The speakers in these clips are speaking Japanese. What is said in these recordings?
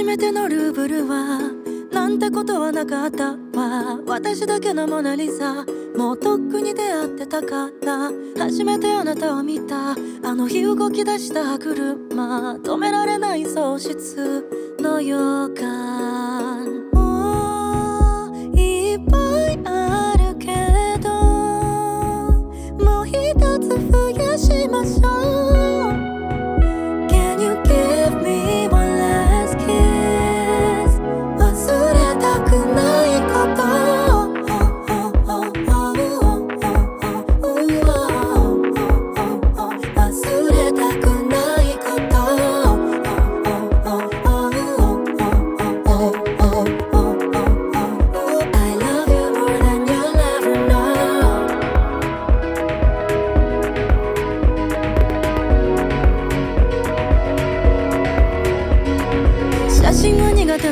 初めてのルーブルはなんてことはなかったわ。私だけのモナリザ。もうとっくに出会ってたから初めてあなたを見た。あの日動き出した歯車。止められない喪失の予感。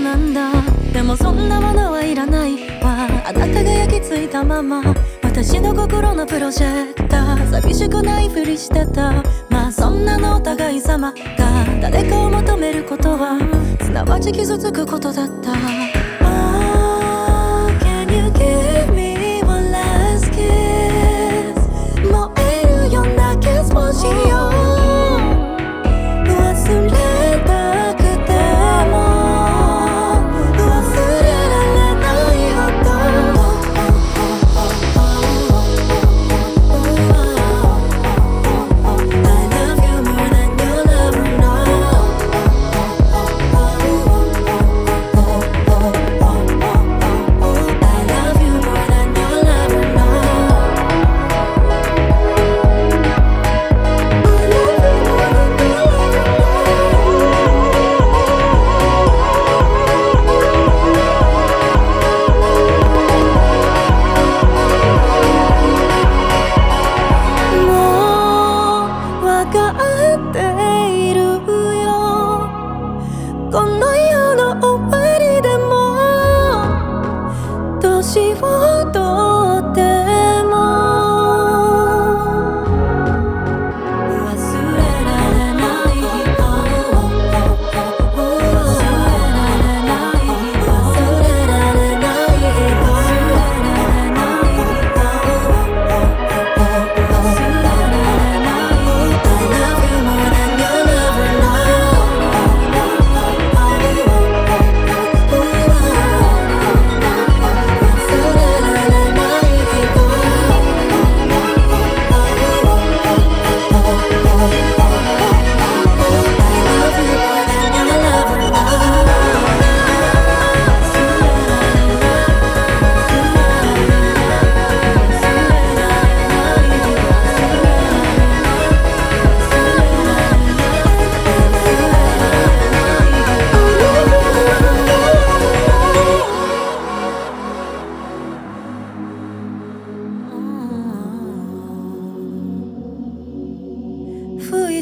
なんだ。でもそんなものはいらないわ。あなたが焼き付いたまま。私の心のプロジェクター。寂しくないふりしてた。まあそんなのお互い様が。誰かを求めることは。すなわち傷つくことだった。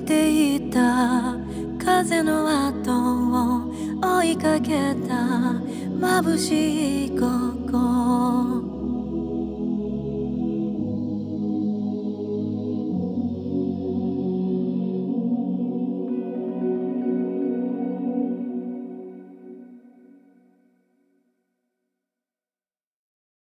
ていた風の後を追いかけた眩しい心。